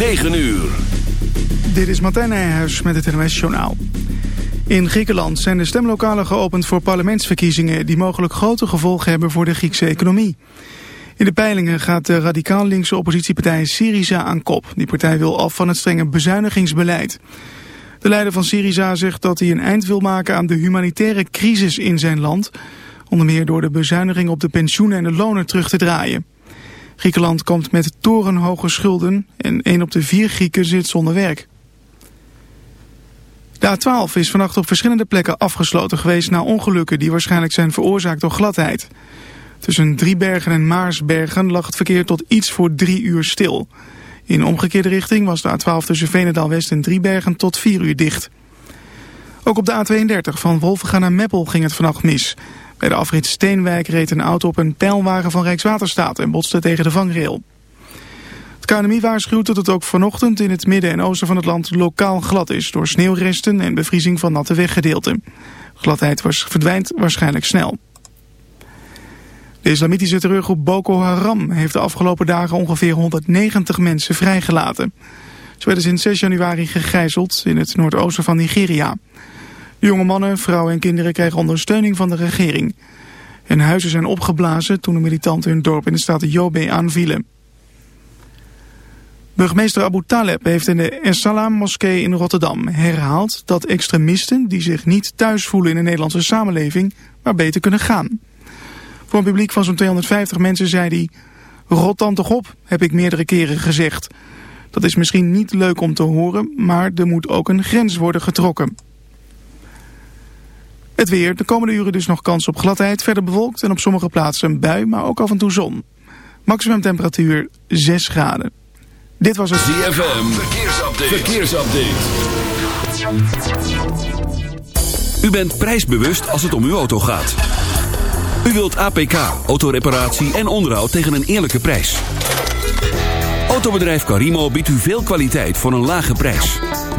9 uur. Dit is Martijn Nijhuis met het NOS Journaal. In Griekenland zijn de stemlokalen geopend voor parlementsverkiezingen... die mogelijk grote gevolgen hebben voor de Griekse economie. In de peilingen gaat de radicaal linkse oppositiepartij Syriza aan kop. Die partij wil af van het strenge bezuinigingsbeleid. De leider van Syriza zegt dat hij een eind wil maken aan de humanitaire crisis in zijn land... onder meer door de bezuiniging op de pensioenen en de lonen terug te draaien. Griekenland komt met torenhoge schulden en 1 op de 4 Grieken zit zonder werk. De A12 is vannacht op verschillende plekken afgesloten geweest na ongelukken die waarschijnlijk zijn veroorzaakt door gladheid. Tussen Driebergen en Maarsbergen lag het verkeer tot iets voor drie uur stil. In omgekeerde richting was de A12 tussen Venendaal West en Driebergen tot vier uur dicht. Ook op de A32 van Wolvenga naar Meppel ging het vannacht mis. Bij de afrit Steenwijk reed een auto op een pijlwagen van Rijkswaterstaat en botste tegen de vangrail. Het KNMI waarschuwt dat het ook vanochtend in het midden en oosten van het land lokaal glad is... door sneeuwresten en bevriezing van natte weggedeelten. Gladheid was, verdwijnt waarschijnlijk snel. De islamitische terreurgroep Boko Haram heeft de afgelopen dagen ongeveer 190 mensen vrijgelaten. Ze werden sinds 6 januari gegijzeld in het noordoosten van Nigeria. Jonge mannen, vrouwen en kinderen krijgen ondersteuning van de regering. Hun huizen zijn opgeblazen toen de militanten hun dorp in de staat Yobe aanvielen. Burgemeester Abu Taleb heeft in de Essalam moskee in Rotterdam herhaald dat extremisten die zich niet thuis voelen in de Nederlandse samenleving maar beter kunnen gaan. Voor een publiek van zo'n 250 mensen zei hij, rot dan toch op, heb ik meerdere keren gezegd. Dat is misschien niet leuk om te horen, maar er moet ook een grens worden getrokken. Het weer, de komende uren dus nog kans op gladheid, verder bewolkt en op sommige plaatsen een bui, maar ook af en toe zon. Maximum temperatuur 6 graden. Dit was het ZFM, verkeersupdate. verkeersupdate. U bent prijsbewust als het om uw auto gaat. U wilt APK, autoreparatie en onderhoud tegen een eerlijke prijs. Autobedrijf Carimo biedt u veel kwaliteit voor een lage prijs.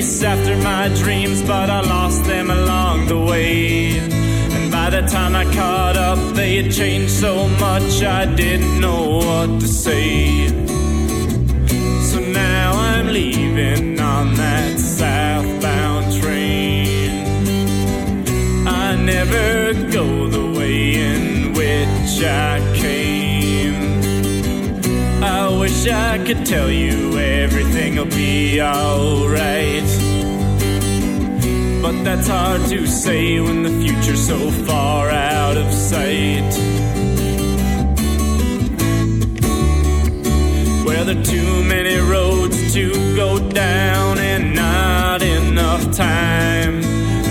Chase after my dreams, but I lost them along the way. And by the time I caught up, they had changed so much I didn't know what to say. So now I'm leaving on that southbound train. I never go the way in which I wish I could tell you everything'll be alright. But that's hard to say when the future's so far out of sight. Well, there are too many roads to go down and not enough time.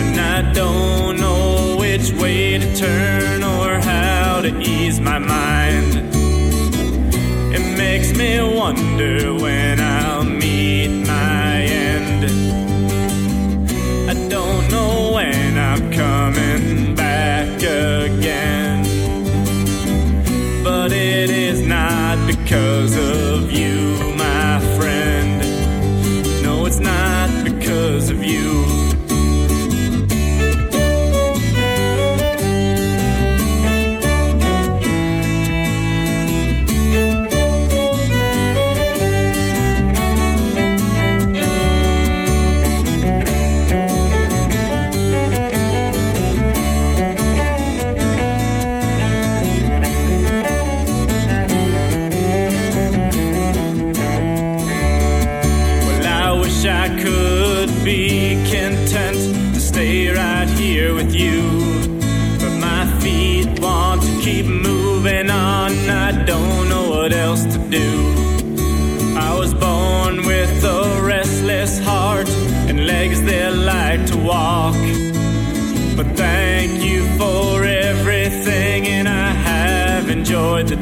And I don't know which way to turn wonder when I'll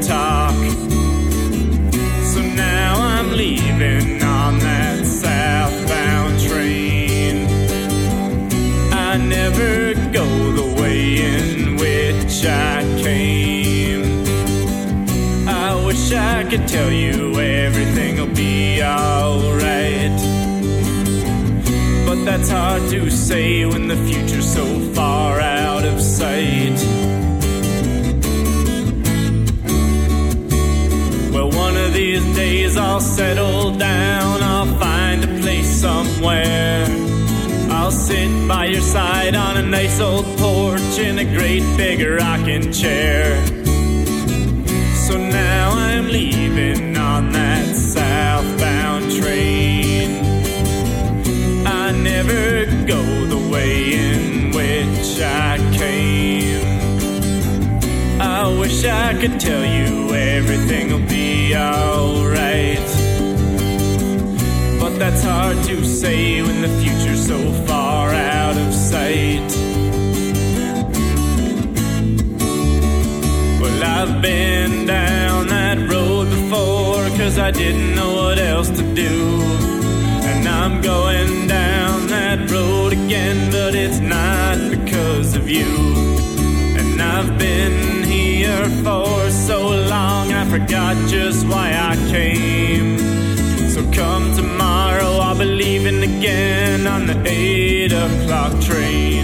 talk. So now I'm leaving on that southbound train. I never go the way in which I came. I wish I could tell you everything'll be alright. But that's hard to say when the future's so I'll settle down, I'll find a place somewhere. I'll sit by your side on a nice old porch in a great big rocking chair. So now I'm leaving on that southbound train. I never go the way in which I came. I wish I could tell you hard to say when the future's so far out of sight. Well, I've been down that road before, cause I didn't know what else to do. And I'm going down that road again, but it's not because of you. And I've been here for so long, I forgot just why I came. So come leaving again on the 8 o'clock train.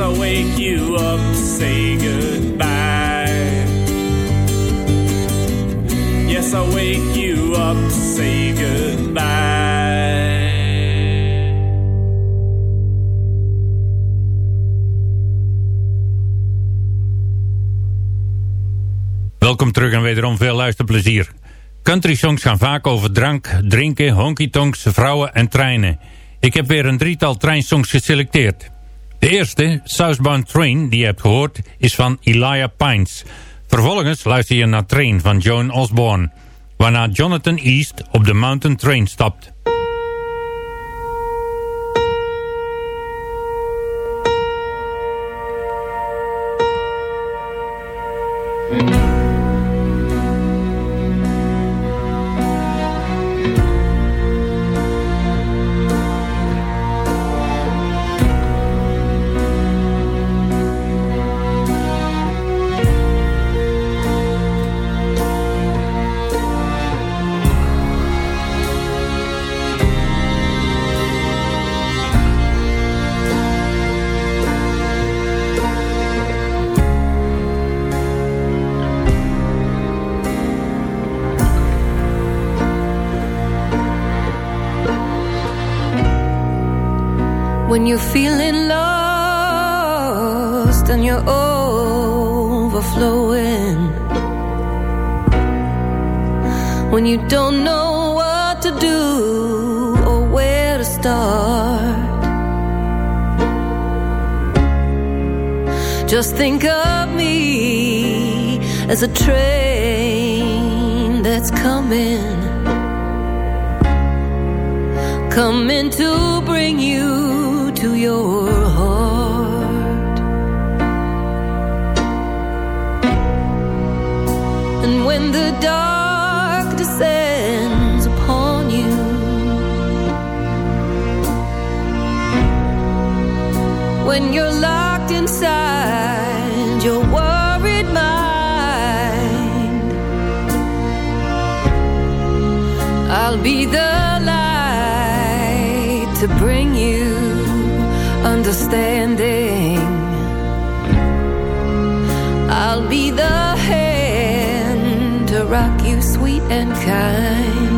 I'll wake you up say goodbye. Yes, I'll wake you up say goodbye. Welkom terug en wederom veel luisterplezier. Country songs gaan vaak over drank, drinken, honky-tonks, vrouwen en treinen. Ik heb weer een drietal treinsongs geselecteerd. De eerste, Southbound Train, die je hebt gehoord, is van Elijah Pines. Vervolgens luister je naar Train van Joan Osborne, waarna Jonathan East op de Mountain Train stapt. I'll be the light to bring you understanding. I'll be the hand to rock you sweet and kind.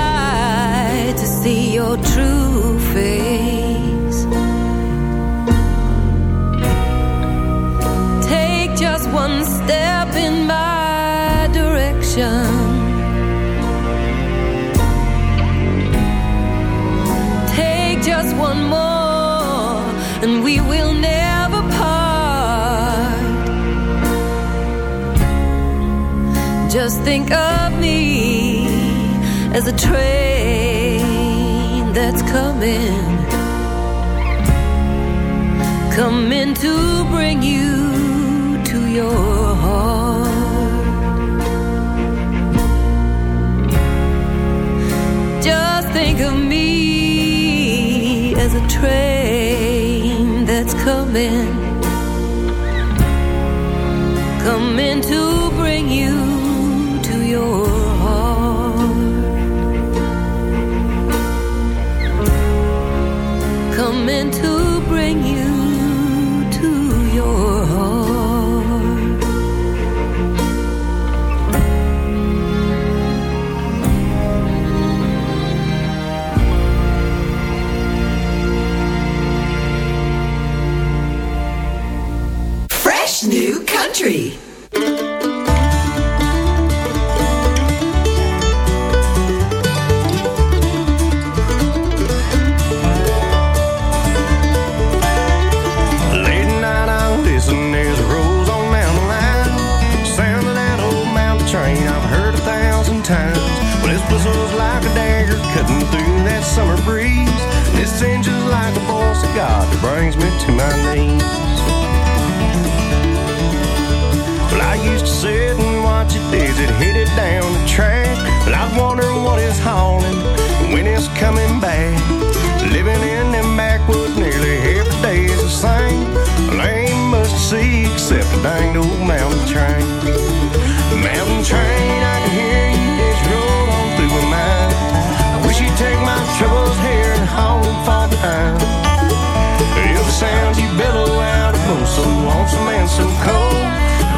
Just think of me as a train that's coming, coming to bring you to your heart. Just think of me as a train that's coming, coming to cutting through that summer breeze. This ain't just like a of God that brings me to my knees. Well, I used to sit and watch it as it hit it down the track. But well, I wonder what it's hauling when it's coming back. Living in them backwoods nearly every day is the same. Well, ain't much to see except a dang old mountain train. Mountain train. take my troubles here and haul them far behind. You're the sound you billow out of moon, so lonesome and so cold.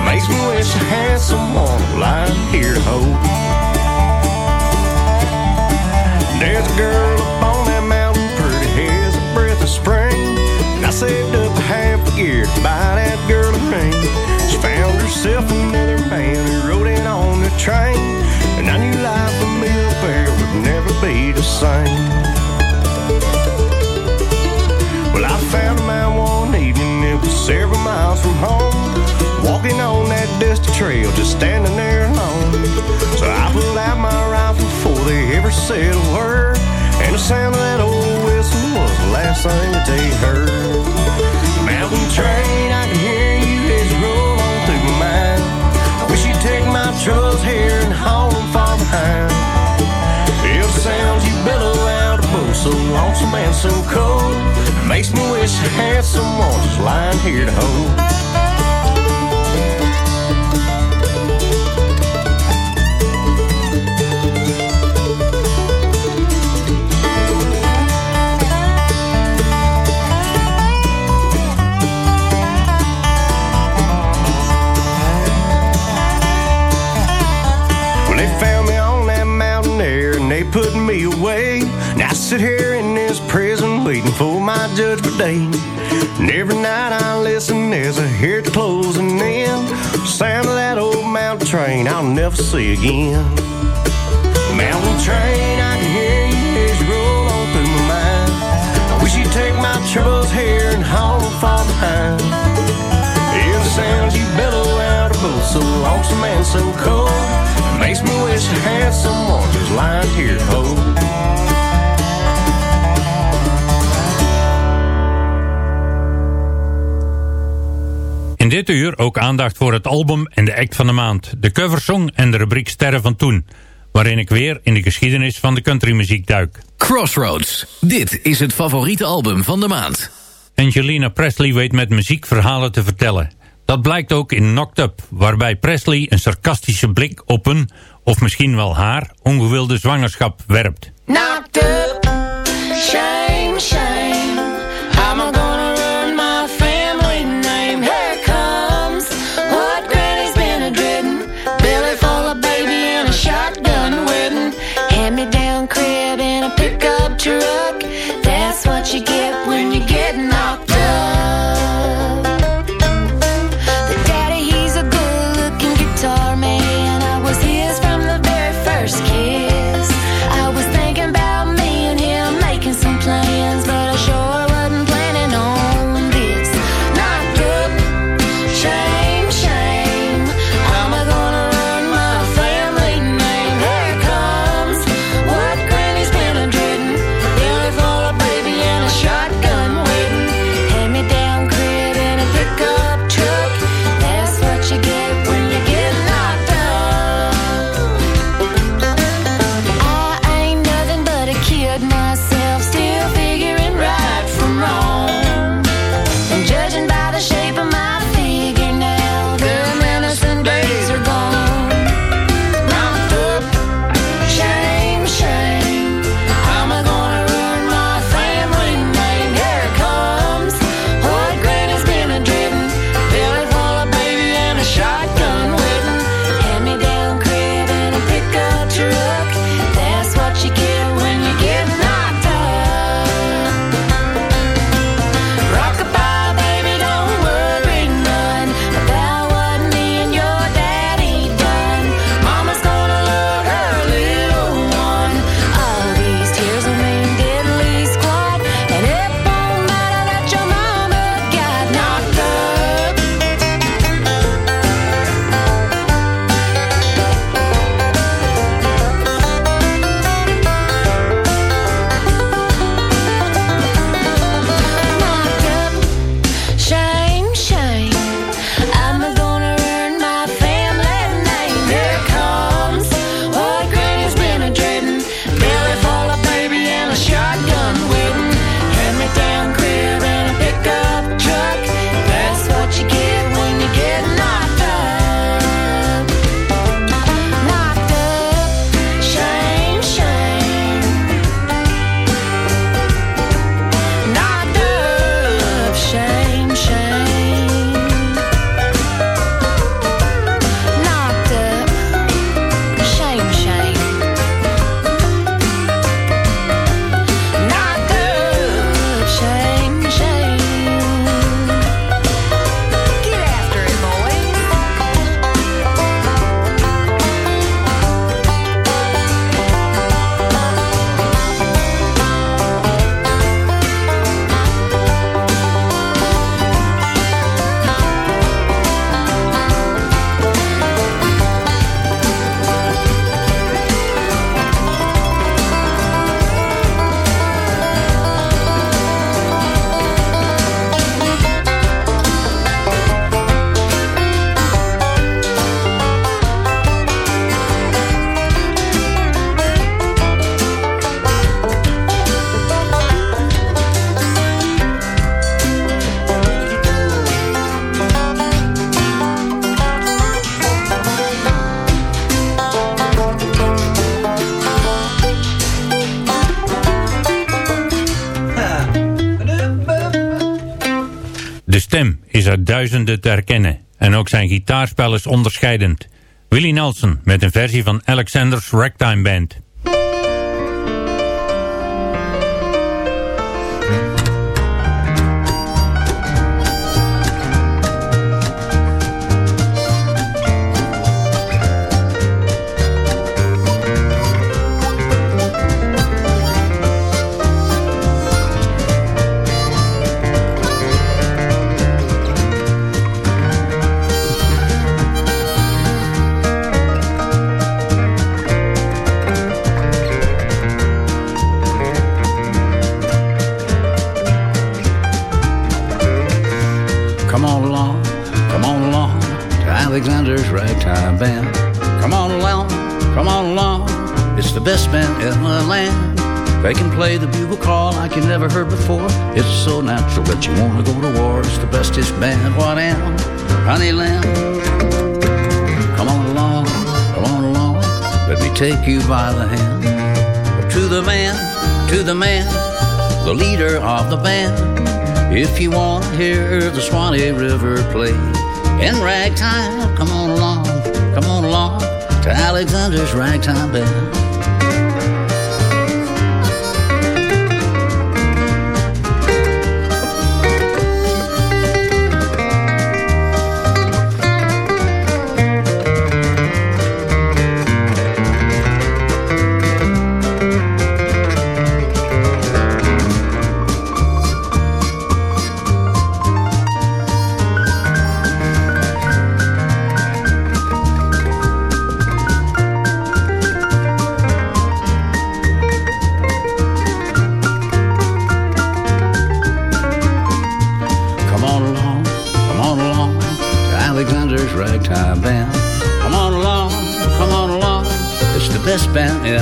Makes me wish I had someone lying here to hold. There's a girl up on that mountain, pretty as a breath of spring. And I saved up half a year to buy that girl a ring. She found herself another man who rode in on the train. same. Well, I found a man one evening, it was several miles from home. Walking on that dusty trail, just standing there alone. So I pulled out my rifle before they ever said a word. And the sound of that old whistle was the last thing that they heard. Mountain train, I can hear you as you roll on through my mind. I wish you'd take my troubles here and haul them far behind. Sounds you bellow out a boat so lonesome and so cold. Makes me wish I had someone just lying here to hold. Sit here in this prison waiting for my judgment day. And every night I listen as I hear it closing in. Sound of that old mountain train I'll never see again. Mountain train, I can hear you as you roll on through my mind. I wish you'd take my troubles here and haul them far behind. Hear the sounds you bellow out of both so lonesome and so cold. Makes me wish I had someone just lying here to. Dit uur ook aandacht voor het album en de act van de maand. De coversong en de rubriek Sterren van Toen. Waarin ik weer in de geschiedenis van de countrymuziek duik. Crossroads. Dit is het favoriete album van de maand. Angelina Presley weet met muziek verhalen te vertellen. Dat blijkt ook in Knocked Up, waarbij Presley een sarcastische blik op een, of misschien wel haar, ongewilde zwangerschap werpt. Knocked up, te herkennen en ook zijn gitaarspel is onderscheidend. Willie Nelson met een versie van Alexander's Ragtime Band. They can play the bugle call like you never heard before. It's so natural that you want to go to war. It's the bestest band, what am, honey lamb. Come on along, come on along, let me take you by the hand. To the man, to the man, the leader of the band. If you want to hear the Swanee River play in ragtime, come on along, come on along to Alexander's Ragtime Band.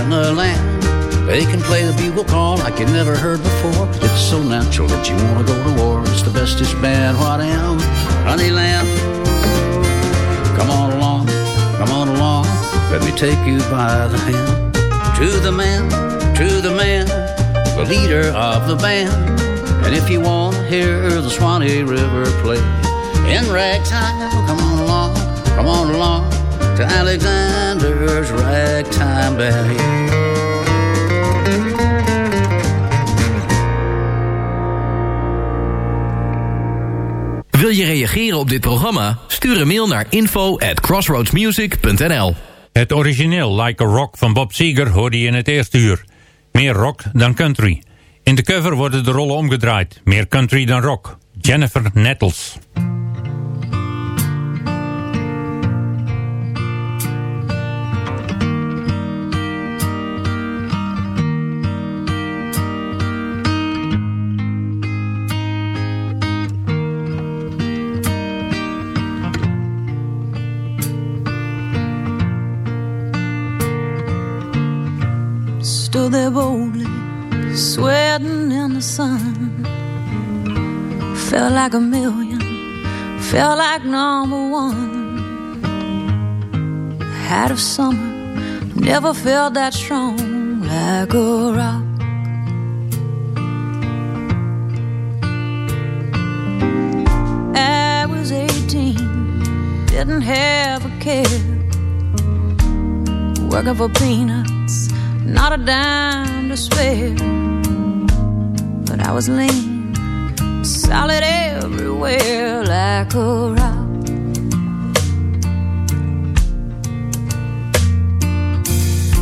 In the land. They can play the bugle call like you never heard before. It's so natural that you want to go to war. It's the bestest band, what am, honey lamb. Come on along, come on along, let me take you by the hand. To the man, to the man, the leader of the band. And if you want to hear the Swanee River play in ragtime, come on along, come on along to Alexander's Ragtime Band. Wil je reageren op dit programma? Stuur een mail naar info at crossroadsmusic.nl Het origineel Like a Rock van Bob Seger hoorde je in het eerste uur. Meer rock dan country. In de cover worden de rollen omgedraaid. Meer country dan rock. Jennifer Nettles. Felt like a million, felt like number one. Had of summer, never felt that strong, like a rock. I was 18, didn't have a care. Working for peanuts, not a dime to spare. But I was lean, solid everywhere, like a rock.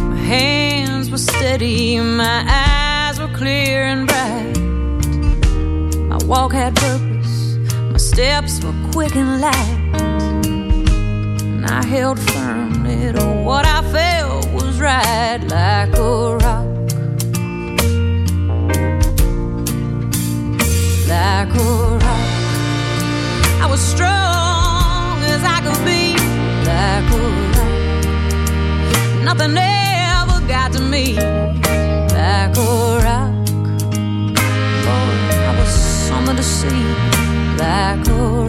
My hands were steady, my eyes were clear and bright. My walk had purpose, my steps were quick and light. And I held firmly to what I felt was right, like a rock. Like a rock. Was strong as I could be, rock. Nothing ever got to me, rock. I was something to see, like a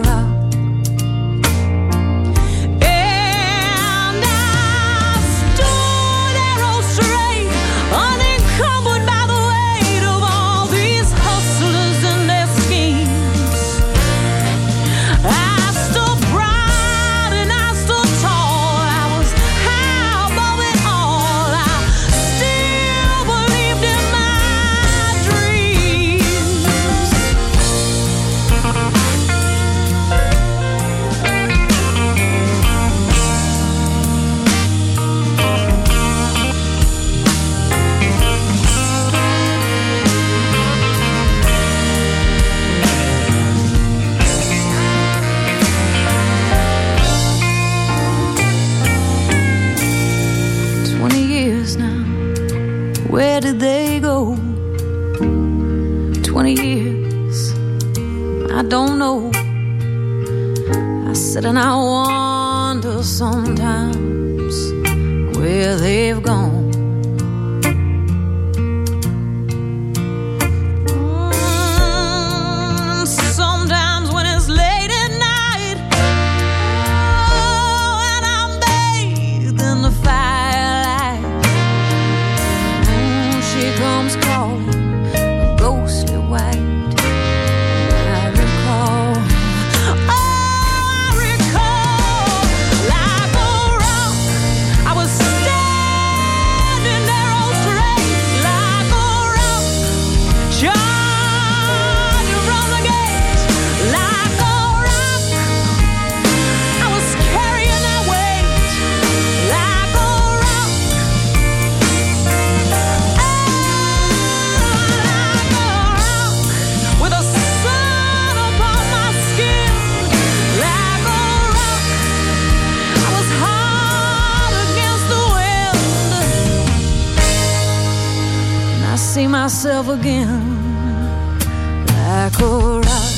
see myself again, like a rock,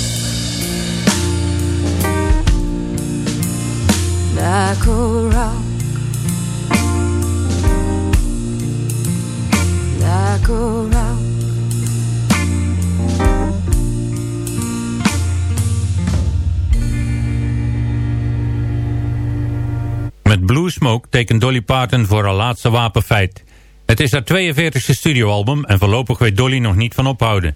like a rock, like a rock. Met Blue Smoke tekent Dolly Parton voor haar laatste wapenfeit. Het is haar 42e studioalbum en voorlopig weet Dolly nog niet van ophouden.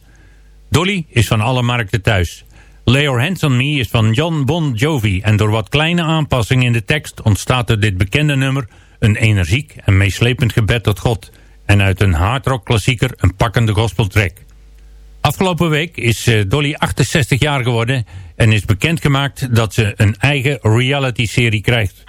Dolly is van alle markten thuis. Lay Your Hands On Me is van John Bon Jovi en door wat kleine aanpassingen in de tekst ontstaat uit dit bekende nummer een energiek en meeslepend gebed tot God en uit een hardrock klassieker een pakkende gospeltrack. Afgelopen week is eh, Dolly 68 jaar geworden en is bekendgemaakt dat ze een eigen reality-serie krijgt.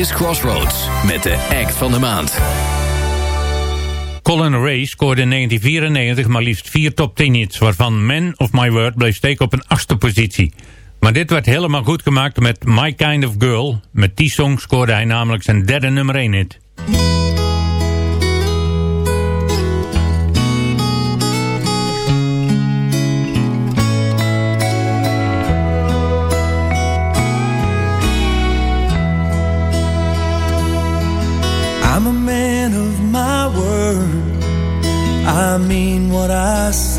Is Crossroads met de act van de maand. Colin Ray scoorde in 1994 maar liefst vier top 10 hits... waarvan Man of My Word bleef steken op een achtste positie. Maar dit werd helemaal goed gemaakt met My Kind of Girl. Met die song scoorde hij namelijk zijn derde nummer 1 hit.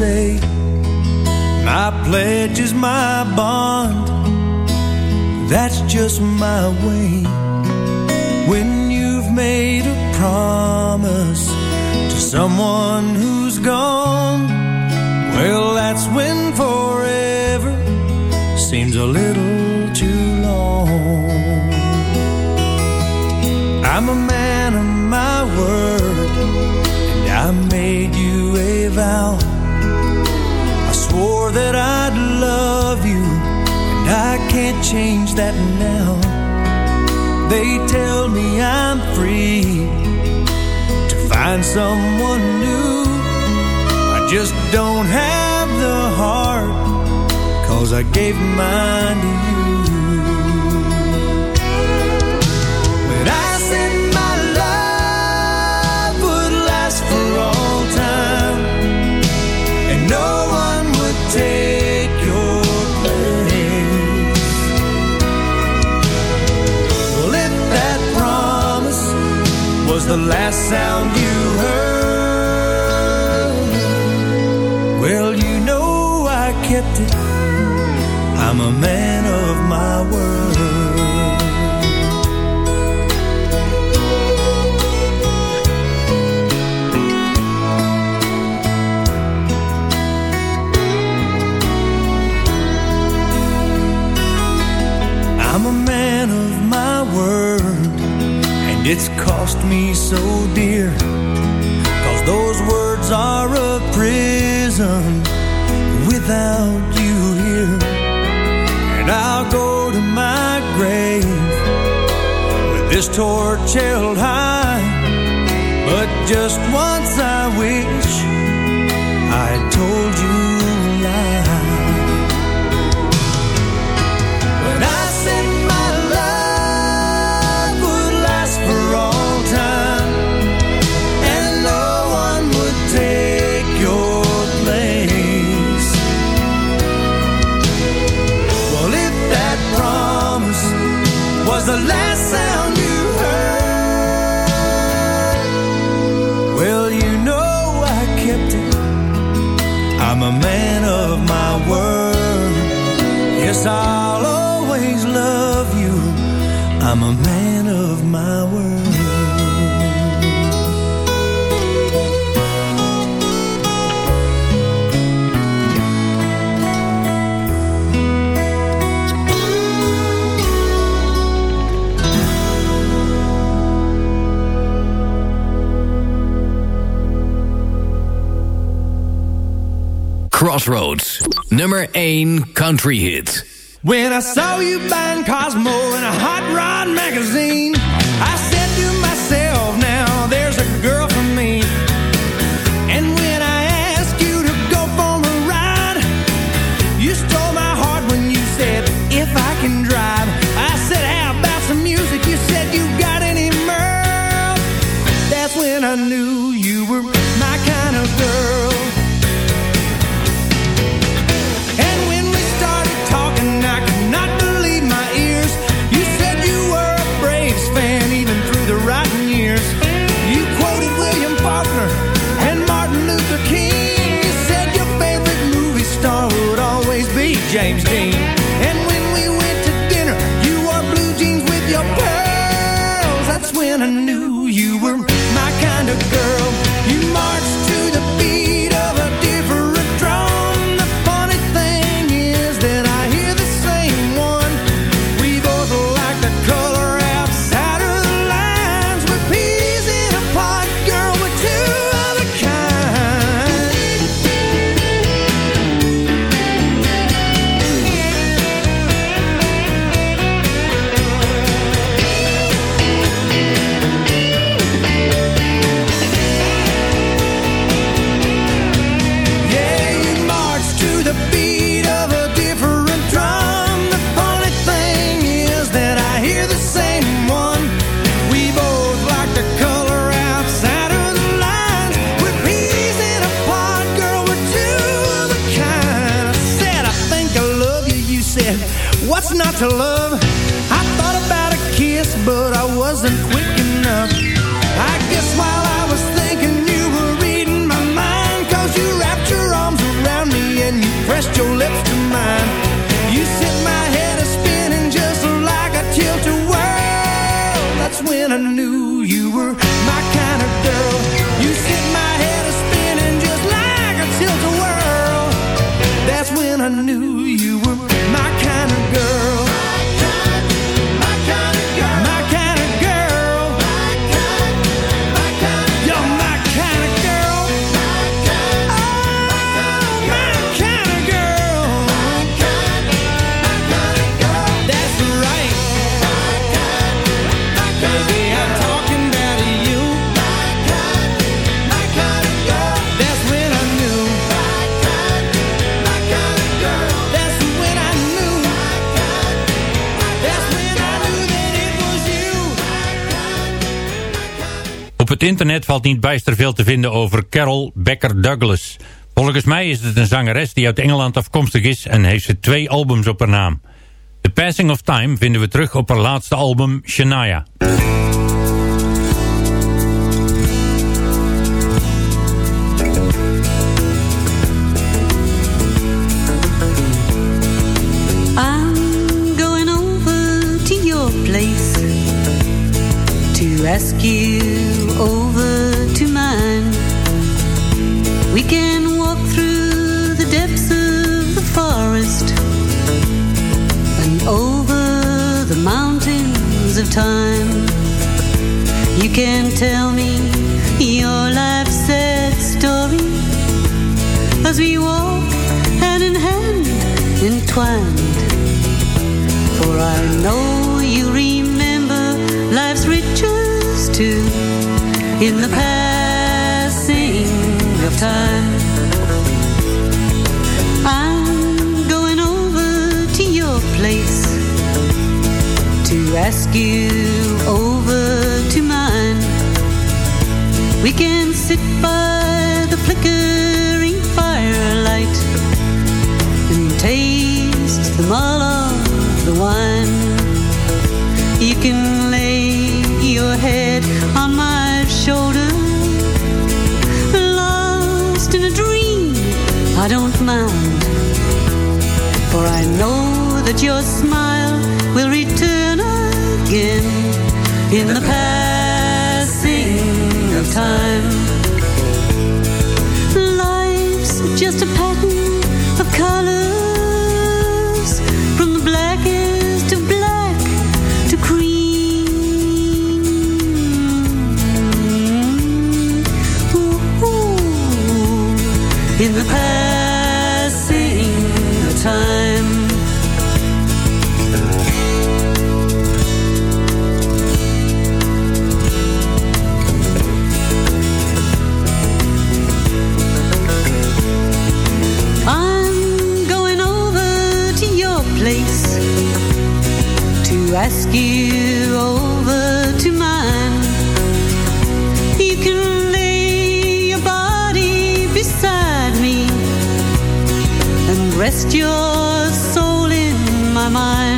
Say. My pledge is my bond. That's just my way. When you've made a promise to someone who's gone, well, that's when forever seems a little too long. I'm a man of my word, and I made you a vow. Change that now. They tell me I'm free to find someone new. I just don't have the heart, cause I gave mine to you. The last sound you heard, well, you know I kept it. I'm a man of my word. It's cost me so dear. Cause those words are a prison without you here. And I'll go to my grave with this torch held high. But just once I wish Yes, I'll always love you. I'm a man of my word. Crossroads, nummer 1 country hit. When I saw you buying Cosmo in a hot rod magazine, to love? Het internet valt niet bijster veel te vinden over Carol Becker Douglas. Volgens mij is het een zangeres die uit Engeland afkomstig is en heeft ze twee albums op haar naam. The Passing of Time vinden we terug op haar laatste album Shania. Tell me your life's sad story as we walk hand in hand entwined. For I know you remember life's riches too in the passing of time. I'm going over to your place to ask you over. We can sit by the flickering firelight and taste the mull of the wine. You can lay your head on my shoulder, lost in a dream. I don't mind, for I know that your smile will return again in the of time. Life's just a pattern of colors ask you over to mine. You can lay your body beside me and rest your soul in my mind.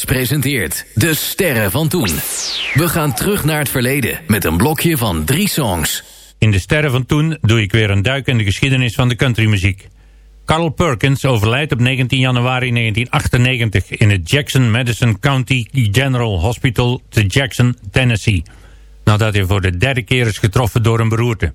Presenteert De Sterren van Toen. We gaan terug naar het verleden met een blokje van drie songs. In de sterren van toen doe ik weer een duik in de geschiedenis van de countrymuziek. Carl Perkins overlijdt op 19 januari 1998 in het Jackson Madison County General Hospital te Jackson, Tennessee. Nadat hij voor de derde keer is getroffen door een beroerte.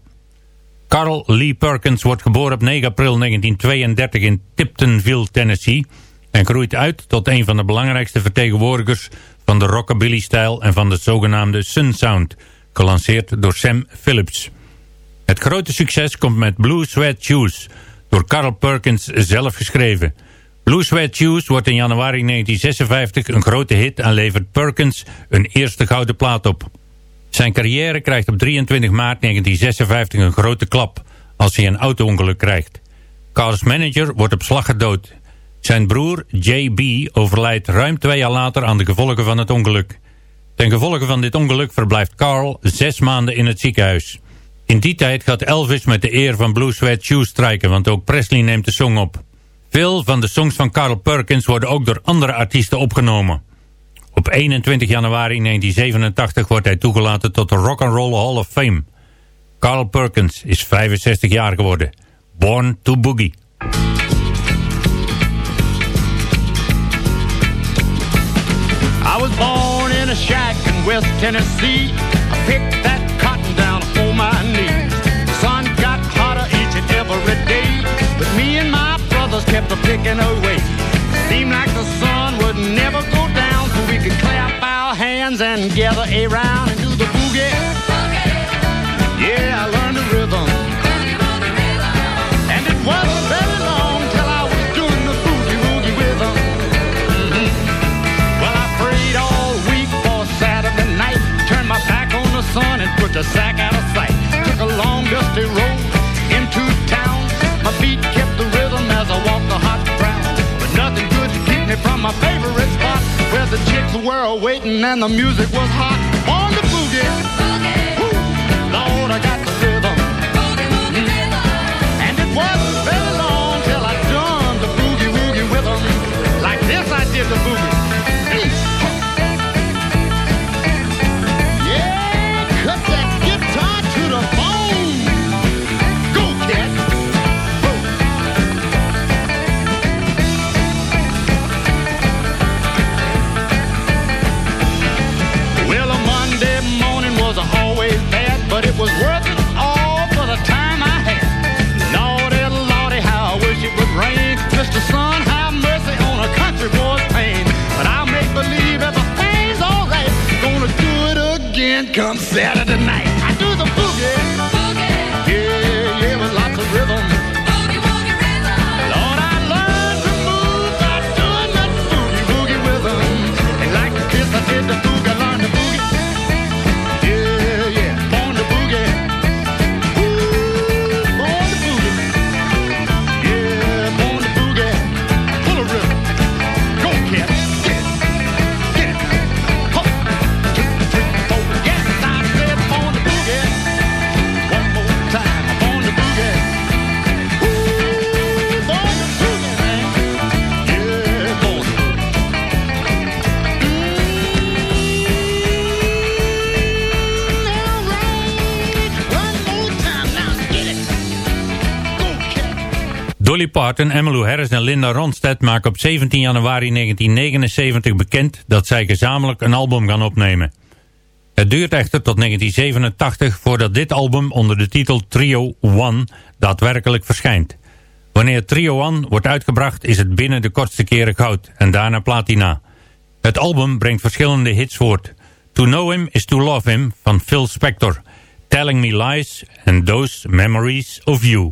Carl Lee Perkins wordt geboren op 9 april 1932 in Tiptonville, Tennessee... en groeit uit tot een van de belangrijkste vertegenwoordigers van de rockabilly-stijl en van de zogenaamde Sun Sound, gelanceerd door Sam Phillips. Het grote succes komt met Blue Sweat Shoes, door Carl Perkins zelf geschreven. Blue Sweat Shoes wordt in januari 1956 een grote hit en levert Perkins een eerste gouden plaat op. Zijn carrière krijgt op 23 maart 1956 een grote klap als hij een auto-ongeluk krijgt. Carl's manager wordt op slag gedood. Zijn broer J.B. overlijdt ruim twee jaar later aan de gevolgen van het ongeluk. Ten gevolge van dit ongeluk verblijft Carl zes maanden in het ziekenhuis. In die tijd gaat Elvis met de eer van Blue Sweat Shoes strijken, want ook Presley neemt de song op. Veel van de songs van Carl Perkins worden ook door andere artiesten opgenomen. Op 21 januari 1987 wordt hij toegelaten tot de Rock and Roll Hall of Fame. Carl Perkins is 65 jaar geworden. Born to Boogie. West Tennessee. I picked that cotton down on my knees. The sun got hotter each and every day, but me and my brothers kept a picking away. Seemed like the sun would never go down, so we could clap our hands and gather around and do the sack out of sight. Took a long dusty road into town. My feet kept the rhythm as I walked the hot ground. But nothing to keep me from my favorite spot where the chicks were waiting and the music was hot. On the boogie. Woo. Lord, I got the rhythm. And it wasn't very long till I done the boogie woogie 'em. Like this, I did the boogie. Come Saturday night. Parton, Emmylou Harris en Linda Ronstadt maken op 17 januari 1979 bekend dat zij gezamenlijk een album gaan opnemen. Het duurt echter tot 1987 voordat dit album onder de titel Trio One daadwerkelijk verschijnt. Wanneer Trio One wordt uitgebracht is het binnen de kortste keren goud en daarna platina. Het album brengt verschillende hits voort. To Know Him is To Love Him van Phil Spector, Telling Me Lies and Those Memories of You.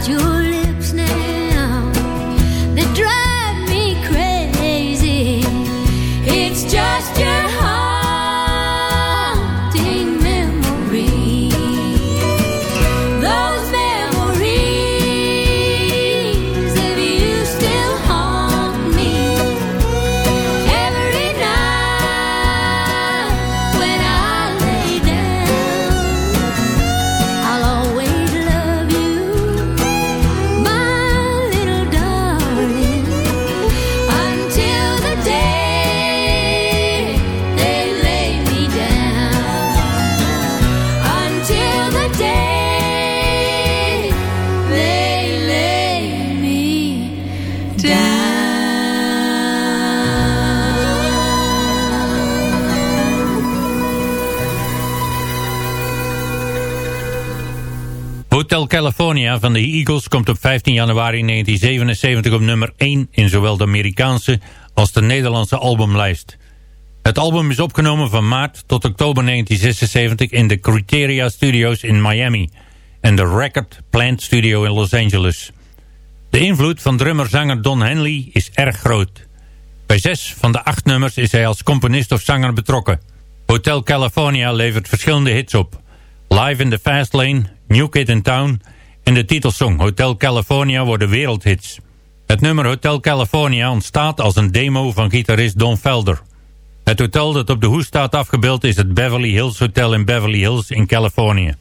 It's California van de Eagles komt op 15 januari 1977 op nummer 1 in zowel de Amerikaanse als de Nederlandse albumlijst. Het album is opgenomen van maart tot oktober 1976 in de Criteria Studios in Miami en de Record Plant Studio in Los Angeles. De invloed van drummer-zanger Don Henley is erg groot. Bij zes van de acht nummers is hij als componist of zanger betrokken. Hotel California levert verschillende hits op. Live in the Fast Lane, New Kid in Town en de titelsong Hotel California worden wereldhits. Het nummer Hotel California ontstaat als een demo van gitarist Don Felder. Het hotel dat op de hoes staat afgebeeld is het Beverly Hills Hotel in Beverly Hills in Californië.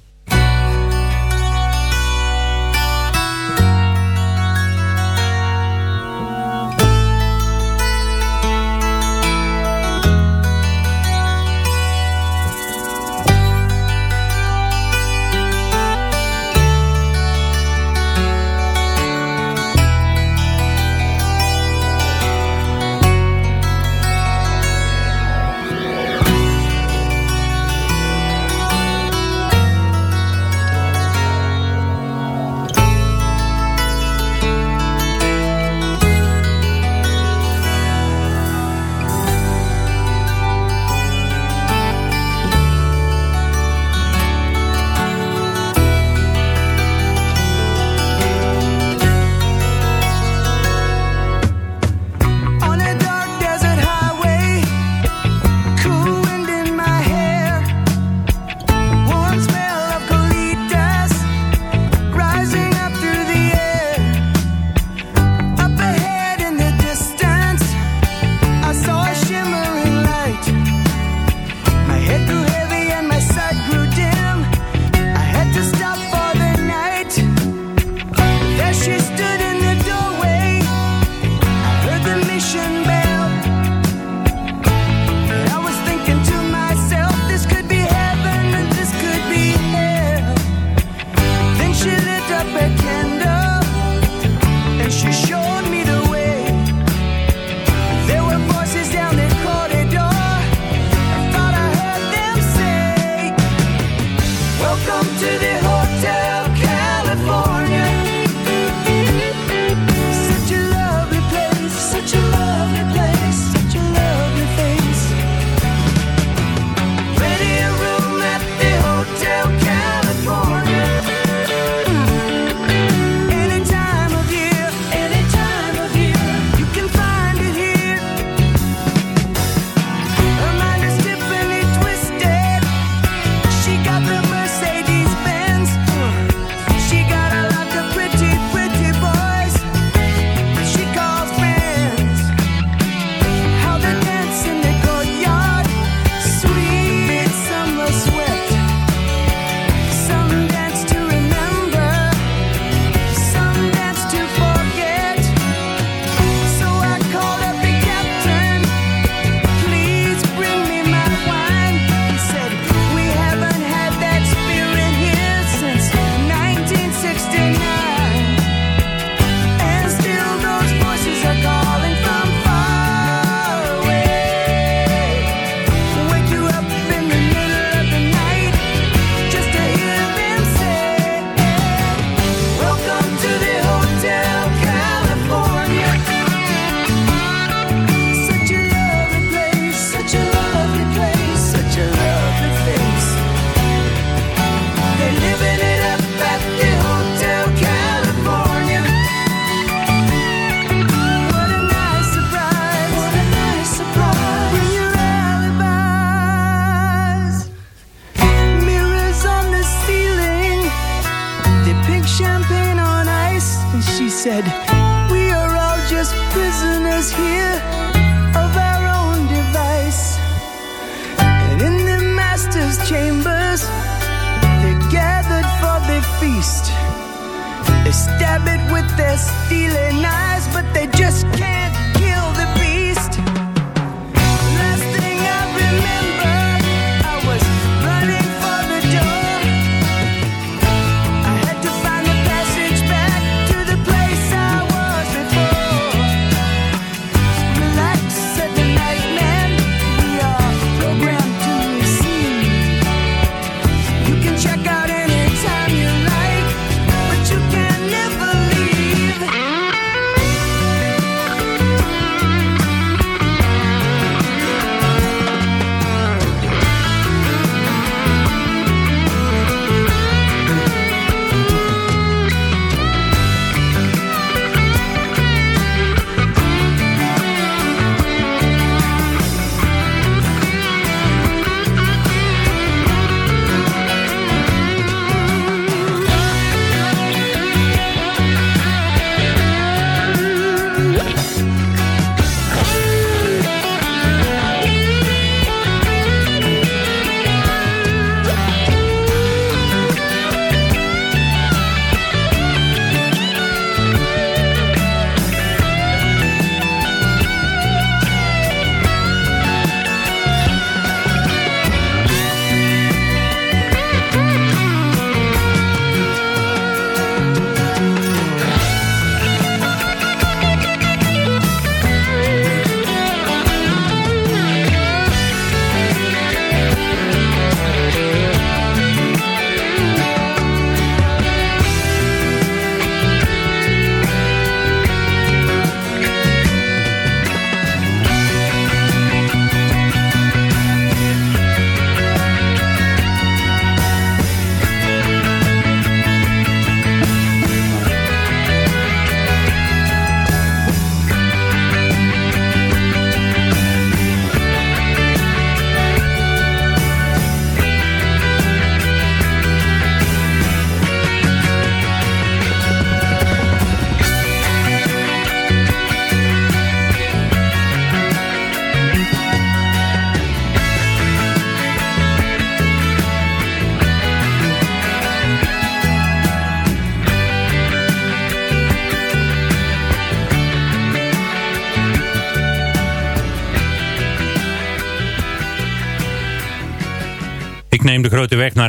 They stab it with their steely knives, but they just can't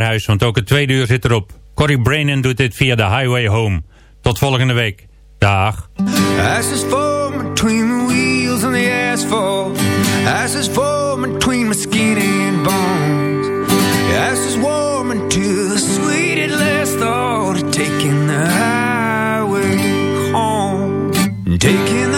huis, want ook het tweede uur zit erop. Corey Brainen doet dit via de Highway Home. Tot volgende week. Dag. Ashes form between the wheels and the asphalt. Ashes form between my skin and bones. Ashes warm into the sweet last thought taking the highway home. Taking the